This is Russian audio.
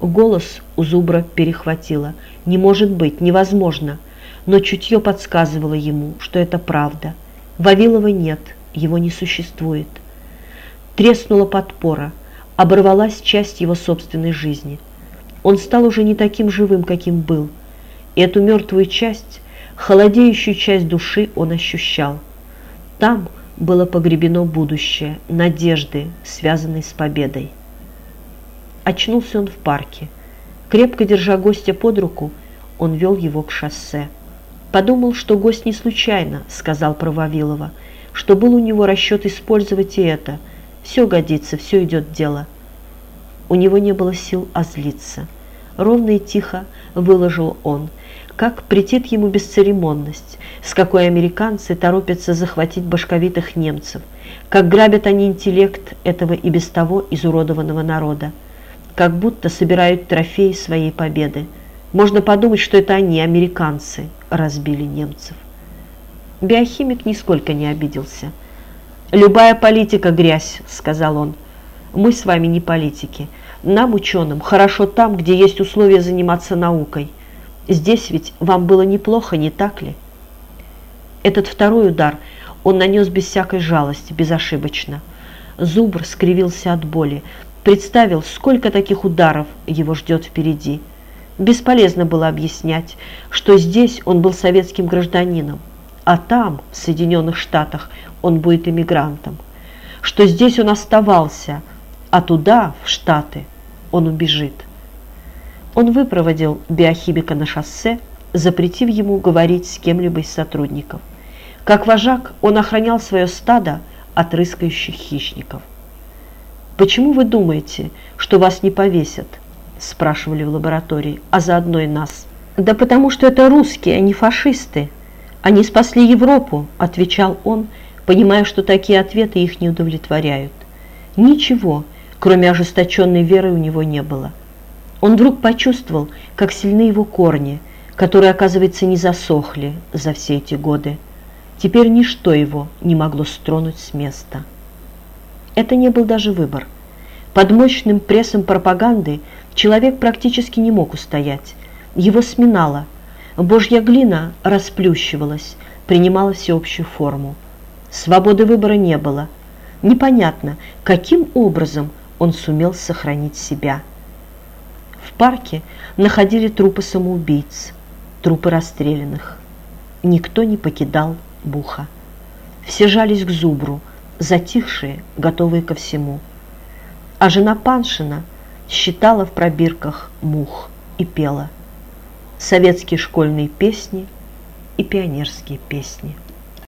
Голос у Зубра перехватило. «Не может быть, невозможно!» Но чутье подсказывало ему, что это правда. Вавилова нет, его не существует. Треснула подпора, оборвалась часть его собственной жизни. Он стал уже не таким живым, каким был. И эту мертвую часть, холодеющую часть души он ощущал. Там было погребено будущее, надежды, связанные с победой. Очнулся он в парке. Крепко держа гостя под руку, он вел его к шоссе. Подумал, что гость не случайно, сказал про Вавилова, что был у него расчет использовать и это. Все годится, все идет дело. У него не было сил озлиться. Ровно и тихо выложил он, как претит ему бесцеремонность, с какой американцы торопятся захватить башковитых немцев, как грабят они интеллект этого и без того изуродованного народа как будто собирают трофеи своей победы. Можно подумать, что это они, американцы, разбили немцев. Биохимик нисколько не обиделся. «Любая политика – грязь», – сказал он. «Мы с вами не политики. Нам, ученым, хорошо там, где есть условия заниматься наукой. Здесь ведь вам было неплохо, не так ли?» Этот второй удар он нанес без всякой жалости, безошибочно. Зубр скривился от боли, Представил, сколько таких ударов его ждет впереди. Бесполезно было объяснять, что здесь он был советским гражданином, а там, в Соединенных Штатах, он будет иммигрантом. Что здесь он оставался, а туда, в Штаты, он убежит. Он выпроводил биохимика на шоссе, запретив ему говорить с кем-либо из сотрудников. Как вожак он охранял свое стадо от рыскающих хищников. «Почему вы думаете, что вас не повесят?» – спрашивали в лаборатории, а заодно и нас. «Да потому что это русские, а не фашисты. Они спасли Европу», – отвечал он, понимая, что такие ответы их не удовлетворяют. Ничего, кроме ожесточенной веры, у него не было. Он вдруг почувствовал, как сильны его корни, которые, оказывается, не засохли за все эти годы. Теперь ничто его не могло стронуть с места. Это не был даже выбор. Под мощным прессом пропаганды человек практически не мог устоять. Его сминало. Божья глина расплющивалась, принимала всеобщую форму. Свободы выбора не было. Непонятно, каким образом он сумел сохранить себя. В парке находили трупы самоубийц, трупы расстрелянных. Никто не покидал Буха. Все жались к зубру, затихшие, готовые ко всему. А жена Паншина считала в пробирках мух и пела советские школьные песни и пионерские песни.